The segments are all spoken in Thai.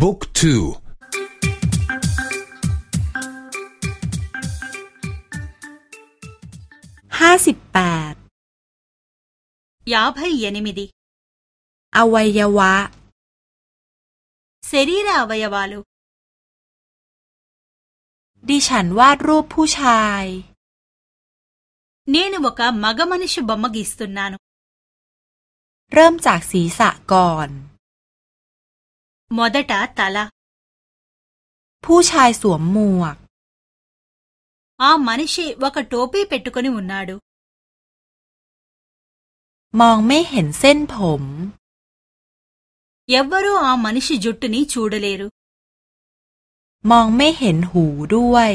บุ๊กทู ห้าสิบแปดยาพยนิมิดี อวัยวะเรีระอวัยวะลูดิฉันวาดรูปผู้ชายเนนวกามะกะมนิชย์บมมกิสตุนนานุ เริ่มจาก ศีรษะก่อน మొదట తల తల ผู้ชายสวมหมวก ఆ మనిషి ఒక టోపీ పెట్టుకుని ఉన్నాడు మే హెన్ มองไม่เห็นเส้นผม ఎవ్వరూ ఆ మనిషి జుట్టుని చూడలేరు మే హెన్ హూ มองไม่เห็นหูด้วย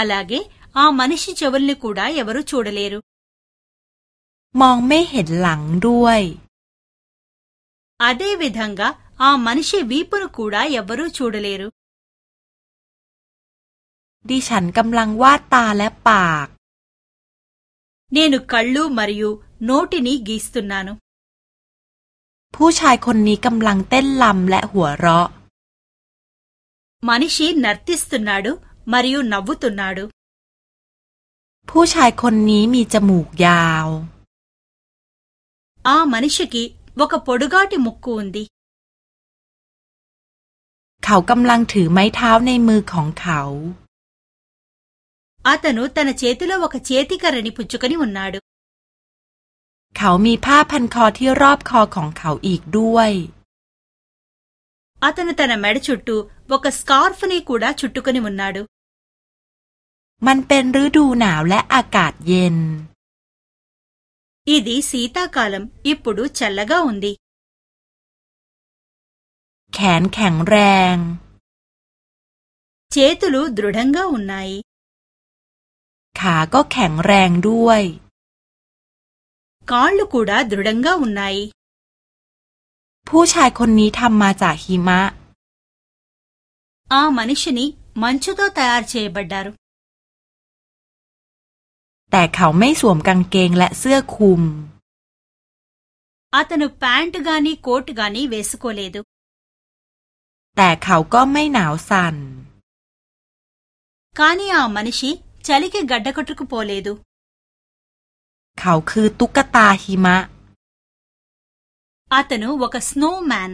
అలాగే ఆ మనిషి చెవుల్ని కూడా ఎవరు చూడలేరు మే హెన్ లంగ్ มองไม่เห็นหลังด้วย అదేవిధంగా ఆ మనిషి వీపును కూడా ఎవ్వరూ చూడలేరు ดิฉันกำลังวาดตาและปากเนนุคัลลูมาริยูโนตินีกีสตุนนานุผู้ชายคนนี้กำลังเต้นลำและหัวเราะมานิชีนัรติสตุนนาดูมาริยูนับวุตุนาดูผู้ชายคนนี้มีจมูกยาวอามานิชกี ఒక ปొ డ ు గ ా ట ి ముక్కు ఉంది เขากำลังถือไม้เท้าในมือของเขาอาตโนตันเชติโลวกเชติการณิพุจุกนิวนนาดูเขามีผ้าพันคอที่รอบคอของเขาอีกด้วยอาตโนตันาแมดชุดตูวกสกอร์ฟนีกูดาชุดตุกนิวนนาดูมันเป็นฤดูหนาวและอากาศเย็น ఇది శీతాకాలం ఇప్పుడు చల్లగా ఉంది แขนแข็งแรง చేతులు దృఢంగా ఉన్నాయి ขาก็แข็งแรงด้วย కాళ్ళు కూడా దృఢంగా ఉన్నాయి ผู้ชายคนนี้ทำมาจากหิมะ ఆ మనిషిని మంచుతో తయారు చేయబడ్డారు ต่เขาไม่สวมกางเกงและเสื้อคลุม อาตโนุแพนต์กานีโคตกานีเวสโคเลดู แต่เขาก็ไม่หนาวสัน่นกานีอามานิชิชัลิกกัดดะกตรุกโพเลดู เขาคือตุ๊กตาหิมะ อาตโนุวกัสโนว์แมน